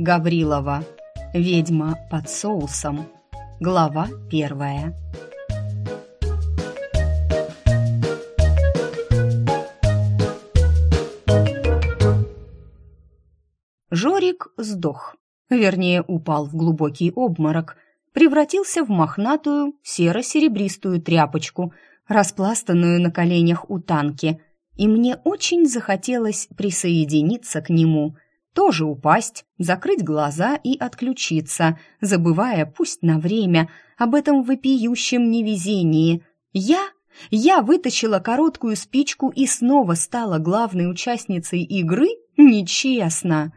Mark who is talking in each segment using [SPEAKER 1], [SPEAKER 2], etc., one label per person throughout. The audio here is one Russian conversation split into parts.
[SPEAKER 1] Гаврилова. Ведьма под соусом. Глава первая. Жорик сдох, вернее, упал в глубокий обморок, превратился в мохнатую серо-серебристую тряпочку, распластанную на коленях у танки, и мне очень захотелось присоединиться к нему, тоже упасть, закрыть глаза и отключиться, забывая, пусть на время, об этом вопиющем невезении. Я я вытащила короткую спичку и снова стала главной участницей игры? Нечестно.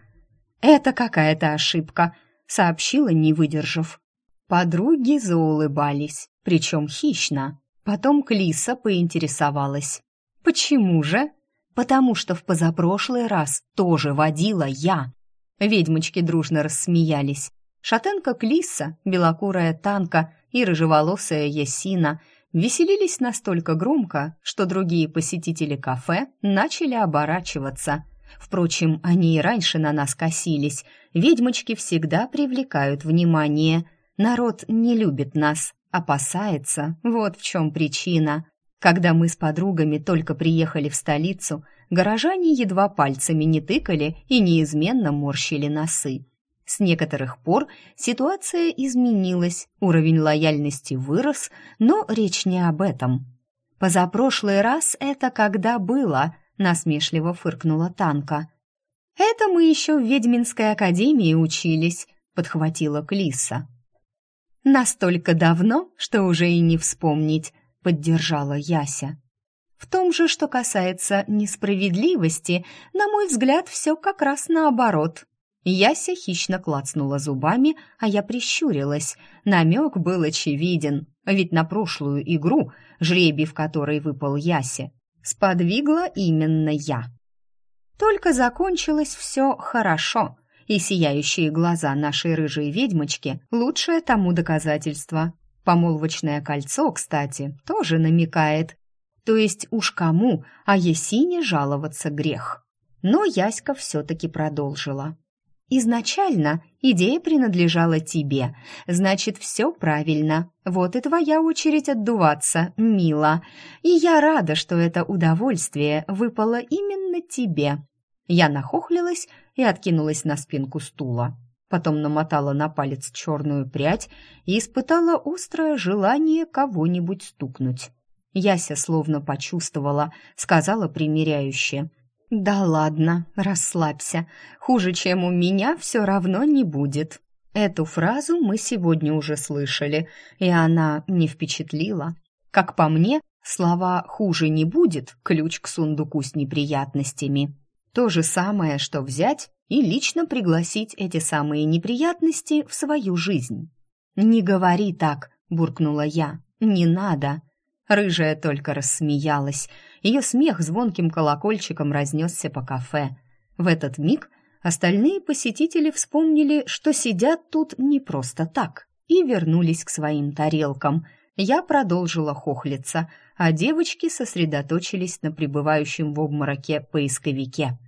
[SPEAKER 1] Это какая-то ошибка, сообщила, не выдержав. Подруги заулыбались, причем хищно. Потом Клиса поинтересовалась. «Почему же?» «Потому что в позапрошлый раз тоже водила я». Ведьмочки дружно рассмеялись. Шатенка Клиса, белокурая Танка и рыжеволосая Ясина веселились настолько громко, что другие посетители кафе начали оборачиваться. Впрочем, они и раньше на нас косились. Ведьмочки всегда привлекают внимание. Народ не любит нас, опасается. Вот в чем причина. Когда мы с подругами только приехали в столицу, горожане едва пальцами не тыкали и неизменно морщили носы. С некоторых пор ситуация изменилась, уровень лояльности вырос, но речь не об этом. «Позапрошлый раз это когда было?» — насмешливо фыркнула Танка. «Это мы еще в Ведьминской академии учились», — подхватила Клиса. «Настолько давно, что уже и не вспомнить», поддержала Яся. В том же, что касается несправедливости, на мой взгляд, все как раз наоборот. Яся хищно клацнула зубами, а я прищурилась. Намек был очевиден, ведь на прошлую игру, жребий в которой выпал Ясе, сподвигла именно я. Только закончилось все хорошо, и сияющие глаза нашей рыжей ведьмочки — лучшее тому доказательство. Помолвочное кольцо, кстати, тоже намекает. То есть уж кому, а Есине жаловаться грех. Но Яська все-таки продолжила. Изначально идея принадлежала тебе, значит, все правильно. Вот и твоя очередь отдуваться, мила. И я рада, что это удовольствие выпало именно тебе. Я нахохлилась и откинулась на спинку стула потом намотала на палец черную прядь и испытала острое желание кого-нибудь стукнуть. Яся словно почувствовала, сказала примиряюще. «Да ладно, расслабься. Хуже, чем у меня, все равно не будет». Эту фразу мы сегодня уже слышали, и она не впечатлила. Как по мне, слова «хуже не будет» — ключ к сундуку с неприятностями. То же самое, что взять и лично пригласить эти самые неприятности в свою жизнь. «Не говори так», — буркнула я, — «не надо». Рыжая только рассмеялась. Ее смех звонким колокольчиком разнесся по кафе. В этот миг остальные посетители вспомнили, что сидят тут не просто так, и вернулись к своим тарелкам. Я продолжила хохлиться, а девочки сосредоточились на пребывающем в обмороке поисковике.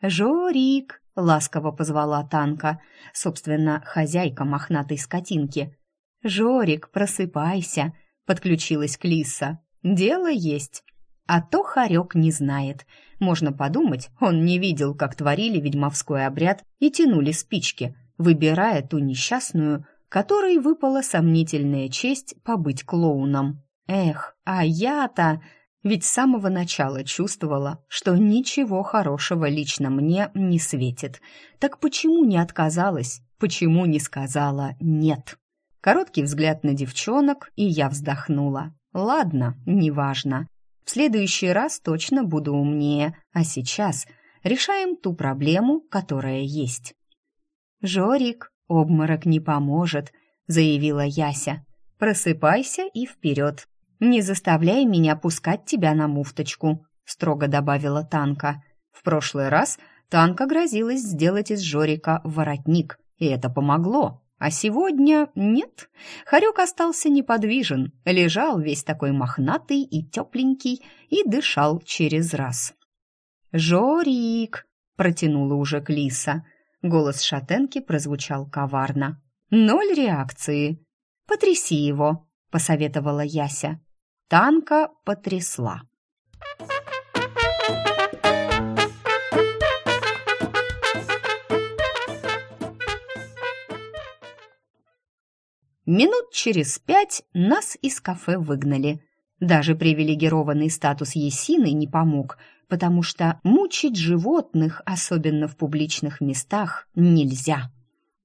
[SPEAKER 1] «Жорик!» — ласково позвала Танка, собственно, хозяйка мохнатой скотинки. «Жорик, просыпайся!» — подключилась Клиса. «Дело есть!» А то Харек не знает. Можно подумать, он не видел, как творили ведьмовской обряд и тянули спички, выбирая ту несчастную, которой выпала сомнительная честь побыть клоуном. Эх, а я-то... Ведь с самого начала чувствовала, что ничего хорошего лично мне не светит. Так почему не отказалась? Почему не сказала «нет»? Короткий взгляд на девчонок, и я вздохнула. Ладно, неважно. В следующий раз точно буду умнее, а сейчас решаем ту проблему, которая есть. «Жорик, обморок не поможет», — заявила Яся. «Просыпайся и вперед. «Не заставляй меня пускать тебя на муфточку», — строго добавила Танка. В прошлый раз Танка грозилась сделать из Жорика воротник, и это помогло. А сегодня нет. Харек остался неподвижен, лежал весь такой мохнатый и тепленький и дышал через раз. «Жорик!» — протянула уже Клиса. Голос шатенки прозвучал коварно. «Ноль реакции!» «Потряси его!» — посоветовала Яся. Танка потрясла. Минут через пять нас из кафе выгнали. Даже привилегированный статус Есины не помог, потому что мучить животных, особенно в публичных местах, нельзя.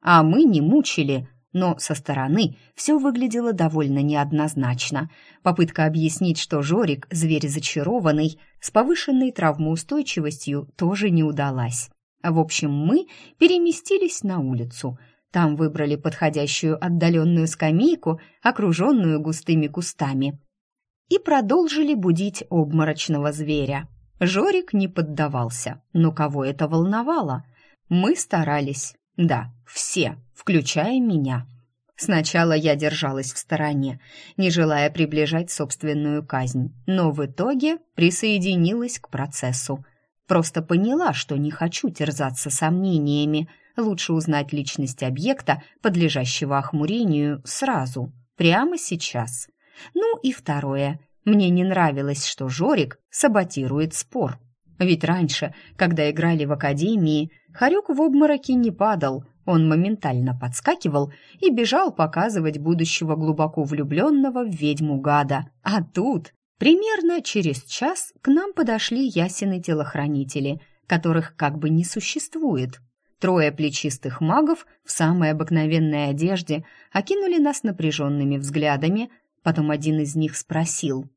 [SPEAKER 1] А мы не мучили, но со стороны все выглядело довольно неоднозначно. Попытка объяснить, что Жорик – зверь зачарованный, с повышенной травмоустойчивостью тоже не удалась. В общем, мы переместились на улицу – там выбрали подходящую отдаленную скамейку, окруженную густыми кустами. И продолжили будить обморочного зверя. Жорик не поддавался, но кого это волновало? Мы старались. Да, все, включая меня. Сначала я держалась в стороне, не желая приближать собственную казнь, но в итоге присоединилась к процессу. Просто поняла, что не хочу терзаться сомнениями, лучше узнать личность объекта, подлежащего охмурению, сразу, прямо сейчас. Ну и второе. Мне не нравилось, что Жорик саботирует спор. Ведь раньше, когда играли в академии, Харюк в обмороке не падал, он моментально подскакивал и бежал показывать будущего глубоко влюбленного в ведьму гада. А тут, примерно через час, к нам подошли ясены телохранители, которых как бы не существует. Трое плечистых магов в самой обыкновенной одежде окинули нас напряженными взглядами, потом один из них спросил.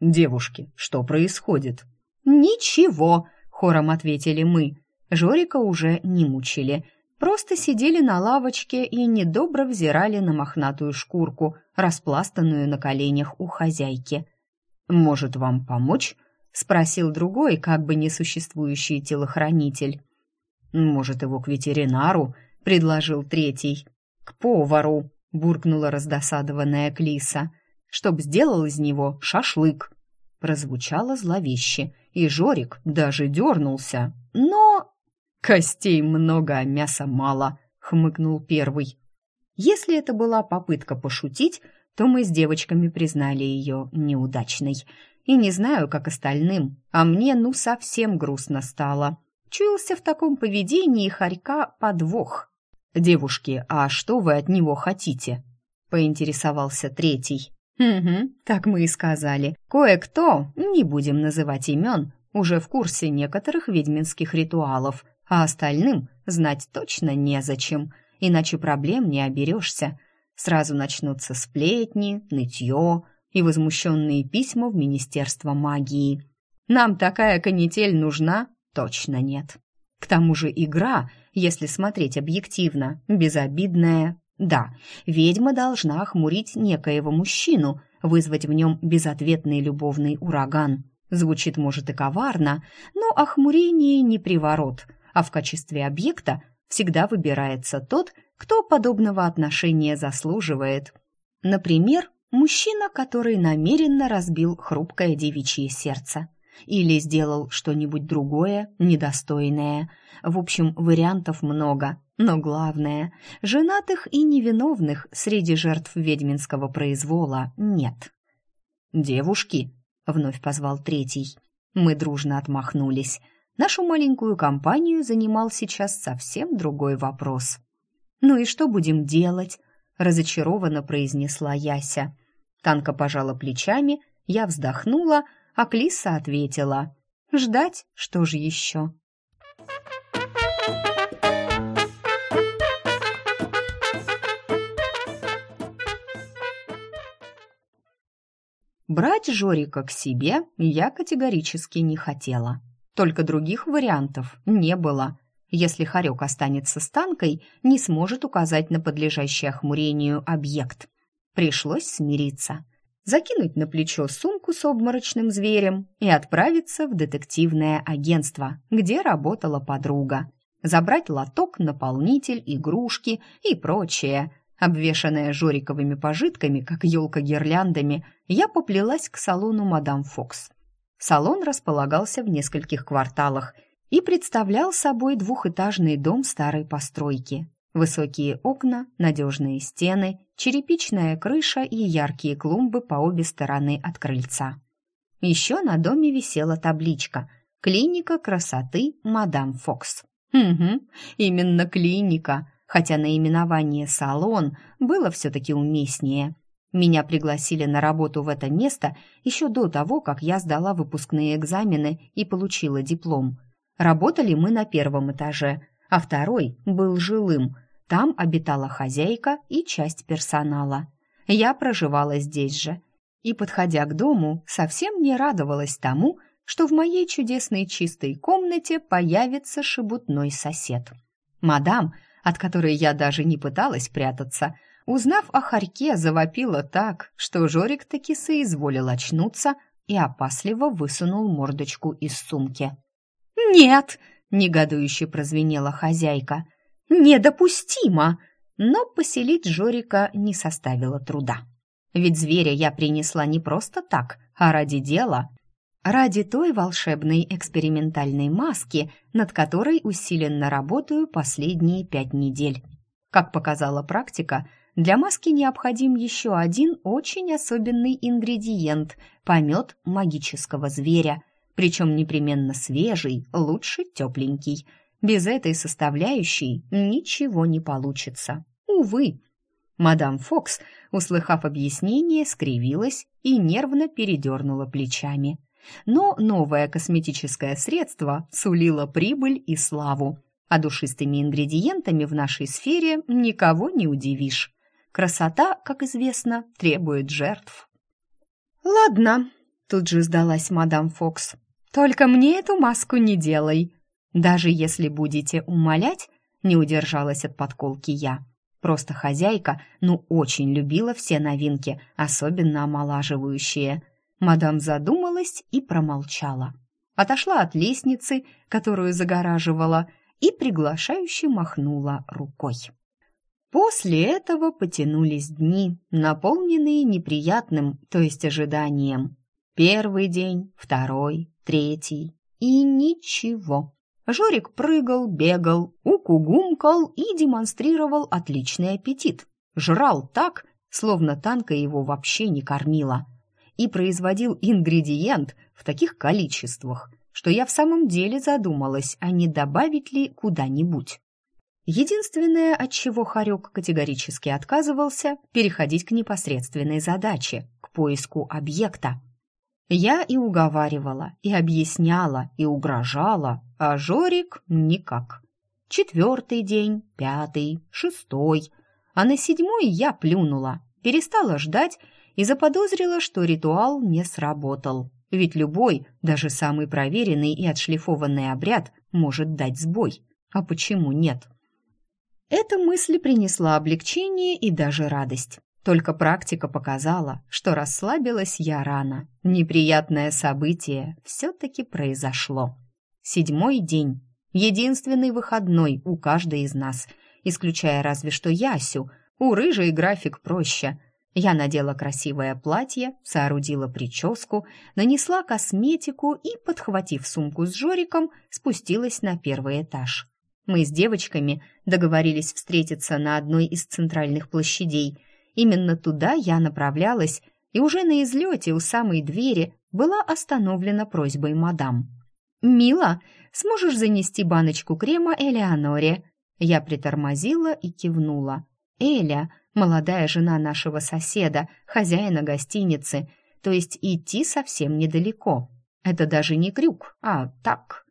[SPEAKER 1] «Девушки, что происходит?» «Ничего», — хором ответили мы. Жорика уже не мучили. Просто сидели на лавочке и недобро взирали на мохнатую шкурку, распластанную на коленях у хозяйки. «Может, вам помочь?» — спросил другой, как бы несуществующий телохранитель. «Может, его к ветеринару?» — предложил третий. «К повару!» — буркнула раздосадованная Клиса. «Чтоб сделал из него шашлык!» Прозвучало зловеще, и Жорик даже дернулся. «Но...» «Костей много, а мяса мало!» — хмыкнул первый. Если это была попытка пошутить, то мы с девочками признали ее неудачной. И не знаю, как остальным, а мне ну совсем грустно стало. Чуялся в таком поведении Харька подвох. «Девушки, а что вы от него хотите?» — поинтересовался третий. «Угу, так мы и сказали. Кое-кто, не будем называть имен, уже в курсе некоторых ведьминских ритуалов, а остальным знать точно незачем, иначе проблем не оберешься. Сразу начнутся сплетни, нытье и возмущенные письма в Министерство магии. Нам такая канитель нужна, Точно нет. К тому же игра, если смотреть объективно, безобидная. Да, ведьма должна охмурить некоего мужчину, вызвать в нем безответный любовный ураган. Звучит, может, и коварно, но охмурение не приворот, а в качестве объекта всегда выбирается тот, кто подобного отношения заслуживает. Например, мужчина, который намеренно разбил хрупкое девичье сердце или сделал что-нибудь другое, недостойное. В общем, вариантов много, но главное, женатых и невиновных среди жертв ведьминского произвола нет. «Девушки», — вновь позвал третий. Мы дружно отмахнулись. Нашу маленькую компанию занимал сейчас совсем другой вопрос. «Ну и что будем делать?» — разочарованно произнесла Яся. Танка пожала плечами, я вздохнула — а Клиса ответила «Ждать? Что же еще?» Брать Жорика к себе я категорически не хотела. Только других вариантов не было. Если Харек останется с танкой, не сможет указать на подлежащий охмурению объект. Пришлось смириться закинуть на плечо сумку с обморочным зверем и отправиться в детективное агентство, где работала подруга. Забрать лоток, наполнитель, игрушки и прочее. Обвешанная жориковыми пожитками, как елка гирляндами, я поплелась к салону «Мадам Фокс». Салон располагался в нескольких кварталах, и представлял собой двухэтажный дом старой постройки. Высокие окна, надежные стены, черепичная крыша и яркие клумбы по обе стороны от крыльца. Еще на доме висела табличка «Клиника красоты мадам Фокс». Угу, именно клиника, хотя наименование «салон» было все-таки уместнее. Меня пригласили на работу в это место еще до того, как я сдала выпускные экзамены и получила диплом. Работали мы на первом этаже, а второй был жилым. Там обитала хозяйка и часть персонала. Я проживала здесь же. И, подходя к дому, совсем не радовалась тому, что в моей чудесной чистой комнате появится шебутной сосед. Мадам, от которой я даже не пыталась прятаться, узнав о хорьке, завопила так, что Жорик таки соизволил очнуться и опасливо высунул мордочку из сумки. «Нет!» — негодующе прозвенела хозяйка. «Недопустимо!» Но поселить Жорика не составило труда. Ведь зверя я принесла не просто так, а ради дела — ради той волшебной экспериментальной маски, над которой усиленно работаю последние пять недель. Как показала практика, для маски необходим еще один очень особенный ингредиент – помет магического зверя, причем непременно свежий, лучше тепленький. Без этой составляющей ничего не получится. Увы. Мадам Фокс, услыхав объяснение, скривилась и нервно передернула плечами – но новое косметическое средство сулило прибыль и славу. А душистыми ингредиентами в нашей сфере никого не удивишь. Красота, как известно, требует жертв. «Ладно», — тут же сдалась мадам Фокс. «Только мне эту маску не делай. Даже если будете умолять, не удержалась от подколки я. Просто хозяйка, ну, очень любила все новинки, особенно омолаживающие. Мадам задумалась и промолчала. Отошла от лестницы, которую загораживала, и приглашающе махнула рукой. После этого потянулись дни, наполненные неприятным, то есть ожиданием. Первый день, второй, третий и ничего. Жорик прыгал, бегал, укугумкал и демонстрировал отличный аппетит. Жрал так, словно танка его вообще не кормила и производил ингредиент в таких количествах, что я в самом деле задумалась, а не добавить ли куда-нибудь. Единственное, от чего Харек категорически отказывался, переходить к непосредственной задаче, к поиску объекта. Я и уговаривала, и объясняла, и угрожала, а Жорик никак. Четвертый день, пятый, шестой, а на седьмой я плюнула, перестала ждать и заподозрила, что ритуал не сработал. Ведь любой, даже самый проверенный и отшлифованный обряд может дать сбой. А почему нет? Эта мысль принесла облегчение и даже радость. Только практика показала, что расслабилась я рано. Неприятное событие все-таки произошло. Седьмой день. Единственный выходной у каждой из нас, исключая разве что Ясю. У рыжей график проще. Я надела красивое платье, соорудила прическу, нанесла косметику и, подхватив сумку с Жориком, спустилась на первый этаж. Мы с девочками договорились встретиться на одной из центральных площадей. Именно туда я направлялась, и уже на излете у самой двери была остановлена просьбой мадам. «Мила, сможешь занести баночку крема Элеоноре?» Я притормозила и кивнула. «Эля, молодая жена нашего соседа, хозяина гостиницы, то есть идти совсем недалеко. Это даже не крюк, а так.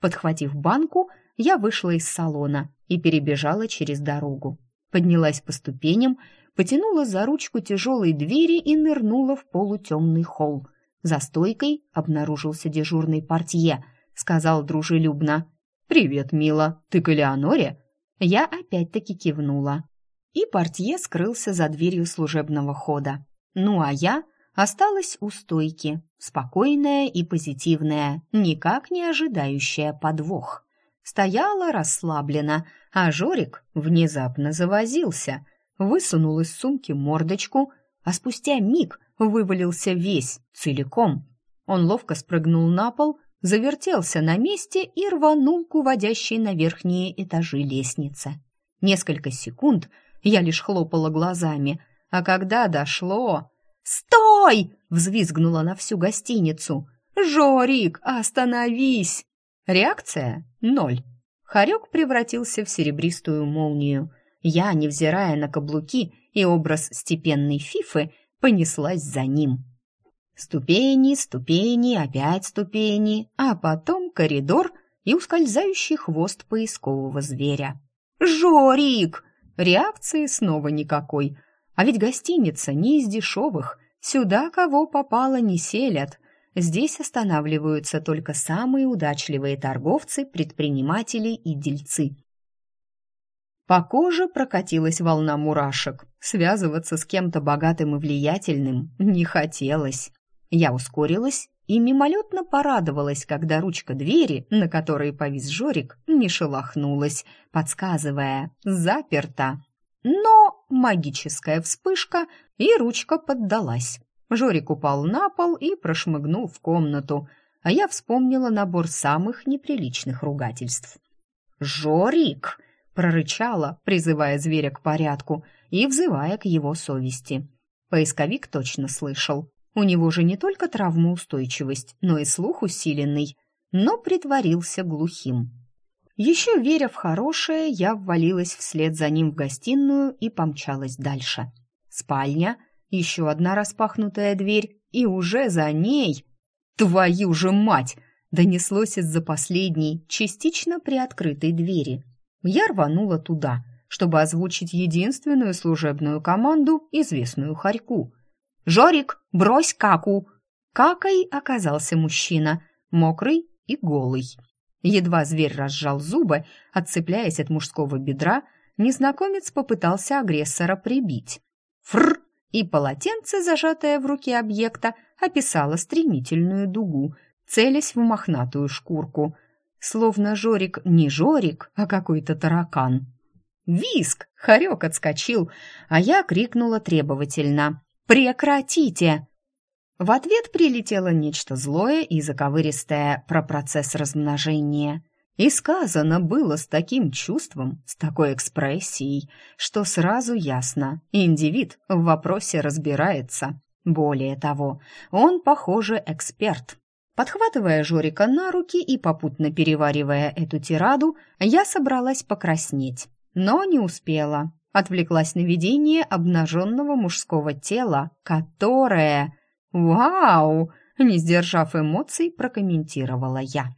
[SPEAKER 1] Подхватив банку, я вышла из салона и перебежала через дорогу. Поднялась по ступеням, потянула за ручку тяжелой двери и нырнула в полутемный холл. За стойкой обнаружился дежурный портье, сказал дружелюбно. «Привет, мила, ты к Элеоноре?» Я опять-таки кивнула и портье скрылся за дверью служебного хода. Ну а я осталась у стойки, спокойная и позитивная, никак не ожидающая подвох. Стояла расслабленно, а Жорик внезапно завозился, высунул из сумки мордочку, а спустя миг вывалился весь, целиком. Он ловко спрыгнул на пол, завертелся на месте и рванул к уводящей на верхние этажи лестнице. Несколько секунд я лишь хлопала глазами, а когда дошло... «Стой!» — взвизгнула на всю гостиницу. «Жорик, остановись!» Реакция — ноль. Хорек превратился в серебристую молнию. Я, невзирая на каблуки и образ степенной фифы, понеслась за ним. Ступени, ступени, опять ступени, а потом коридор и ускользающий хвост поискового зверя. «Жорик!» Реакции снова никакой. А ведь гостиница не из дешевых. Сюда кого попало не селят. Здесь останавливаются только самые удачливые торговцы, предприниматели и дельцы. По коже прокатилась волна мурашек. Связываться с кем-то богатым и влиятельным не хотелось. Я ускорилась и мимолетно порадовалась, когда ручка двери, на которой повис Жорик, не шелохнулась, подсказывая «заперта». Но магическая вспышка, и ручка поддалась. Жорик упал на пол и прошмыгнул в комнату, а я вспомнила набор самых неприличных ругательств. «Жорик!» — прорычала, призывая зверя к порядку и взывая к его совести. Поисковик точно слышал. У него же не только травмоустойчивость, но и слух усиленный, но притворился глухим. Еще веря в хорошее, я ввалилась вслед за ним в гостиную и помчалась дальше. Спальня, еще одна распахнутая дверь, и уже за ней... «Твою же мать!» донеслось из-за последней, частично приоткрытой двери. Я рванула туда, чтобы озвучить единственную служебную команду, известную Харьку — «Жорик, брось каку!» Какой оказался мужчина, мокрый и голый. Едва зверь разжал зубы, отцепляясь от мужского бедра, незнакомец попытался агрессора прибить. Фр! И полотенце, зажатое в руке объекта, описало стремительную дугу, целясь в мохнатую шкурку. Словно Жорик не Жорик, а какой-то таракан. Виск! Хорек отскочил, а я крикнула требовательно. Прекратите!» В ответ прилетело нечто злое и заковыристое про процесс размножения. И сказано было с таким чувством, с такой экспрессией, что сразу ясно, индивид в вопросе разбирается. Более того, он, похоже, эксперт. Подхватывая Жорика на руки и попутно переваривая эту тираду, я собралась покраснеть, но не успела. Отвлеклась на видение обнаженного мужского тела, которое... «Вау!» — не сдержав эмоций, прокомментировала я.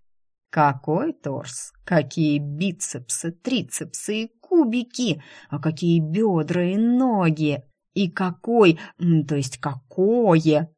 [SPEAKER 1] «Какой торс! Какие бицепсы, трицепсы и кубики! А какие бедра и ноги! И какой, то есть какое!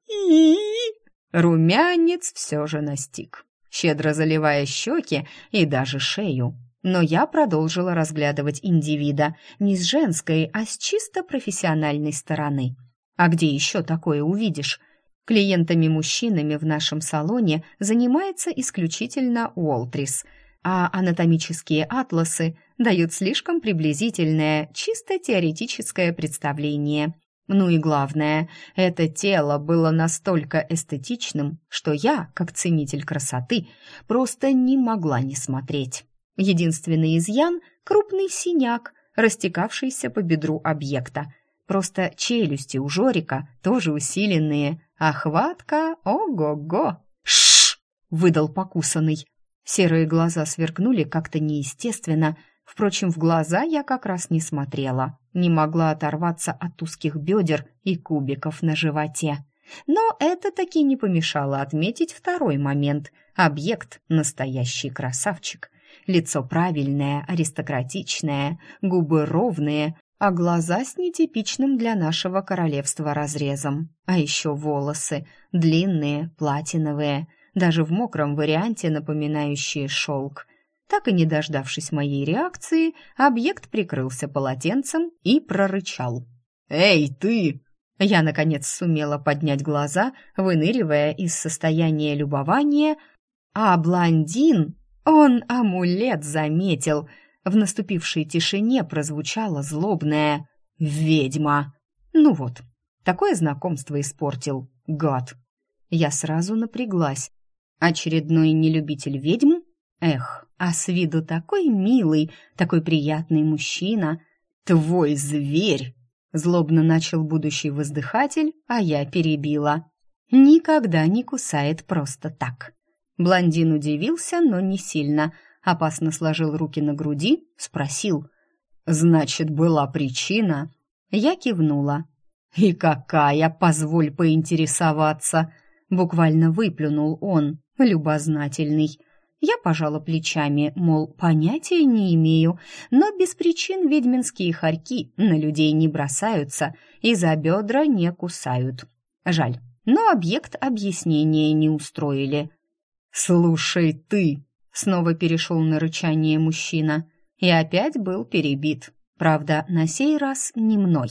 [SPEAKER 1] Румянец все же настиг, щедро заливая щеки и даже шею но я продолжила разглядывать индивида не с женской, а с чисто профессиональной стороны. А где еще такое увидишь? Клиентами-мужчинами в нашем салоне занимается исключительно Уолтрис, а анатомические атласы дают слишком приблизительное, чисто теоретическое представление. Ну и главное, это тело было настолько эстетичным, что я, как ценитель красоты, просто не могла не смотреть. Единственный изъян — крупный синяк, растекавшийся по бедру объекта. Просто челюсти у Жорика тоже усиленные, а хватка — ого-го! «Шш!» — выдал покусанный. Серые глаза сверкнули как-то неестественно. Впрочем, в глаза я как раз не смотрела. Не могла оторваться от узких бедер и кубиков на животе. Но это таки не помешало отметить второй момент. Объект — настоящий красавчик. Лицо правильное, аристократичное, губы ровные, а глаза с нетипичным для нашего королевства разрезом. А еще волосы, длинные, платиновые, даже в мокром варианте напоминающие шелк. Так и не дождавшись моей реакции, объект прикрылся полотенцем и прорычал. «Эй, ты!» Я, наконец, сумела поднять глаза, выныривая из состояния любования, а блондин он амулет заметил. В наступившей тишине прозвучало злобное «Ведьма!». Ну вот, такое знакомство испортил, гад. Я сразу напряглась. Очередной нелюбитель ведьм? Эх, а с виду такой милый, такой приятный мужчина. Твой зверь! Злобно начал будущий воздыхатель, а я перебила. Никогда не кусает просто так. Блондин удивился, но не сильно. Опасно сложил руки на груди, спросил. «Значит, была причина?» Я кивнула. «И какая, позволь поинтересоваться?» Буквально выплюнул он, любознательный. Я пожала плечами, мол, понятия не имею, но без причин ведьминские хорьки на людей не бросаются и за бедра не кусают. Жаль, но объект объяснения не устроили. «Слушай ты!» — снова перешел на рычание мужчина и опять был перебит. Правда, на сей раз не мной.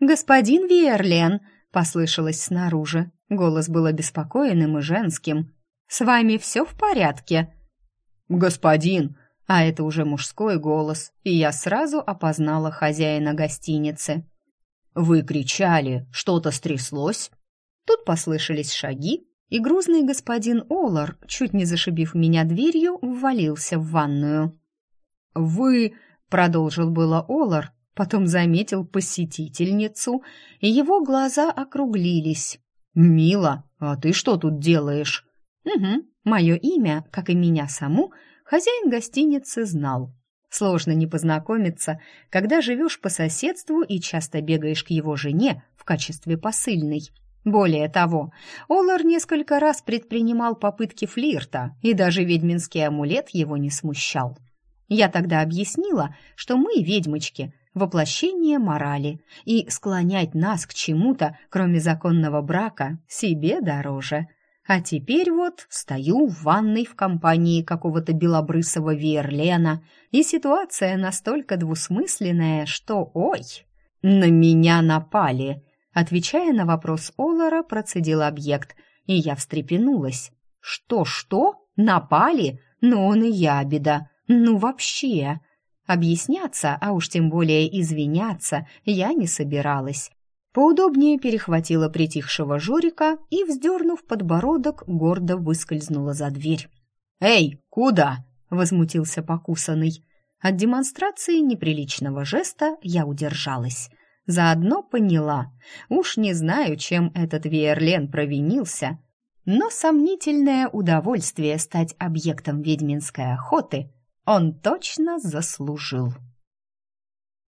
[SPEAKER 1] «Господин Верлен!» — послышалось снаружи. Голос был обеспокоенным и женским. «С вами все в порядке?» «Господин!» А это уже мужской голос, и я сразу опознала хозяина гостиницы. «Вы кричали, что-то стряслось?» Тут послышались шаги, и грузный господин Олар, чуть не зашибив меня дверью, ввалился в ванную. «Вы...» — продолжил было Олар, потом заметил посетительницу, и его глаза округлились. «Мила, а ты что тут делаешь?» «Угу, мое имя, как и меня саму, хозяин гостиницы знал. Сложно не познакомиться, когда живешь по соседству и часто бегаешь к его жене в качестве посыльной». Более того, Олар несколько раз предпринимал попытки флирта, и даже ведьминский амулет его не смущал. Я тогда объяснила, что мы, ведьмочки, воплощение морали, и склонять нас к чему-то, кроме законного брака, себе дороже. А теперь вот стою в ванной в компании какого-то белобрысого Верлена, и ситуация настолько двусмысленная, что ой, на меня напали. Отвечая на вопрос Олара, процедил объект, и я встрепенулась. «Что-что? Напали? Ну он и ябеда. Ну вообще!» Объясняться, а уж тем более извиняться, я не собиралась. Поудобнее перехватила притихшего Жорика и, вздернув подбородок, гордо выскользнула за дверь. «Эй, куда?» — возмутился покусанный. От демонстрации неприличного жеста я удержалась. Заодно поняла, уж не знаю, чем этот Виерлен провинился, но сомнительное удовольствие стать объектом ведьминской охоты он точно заслужил.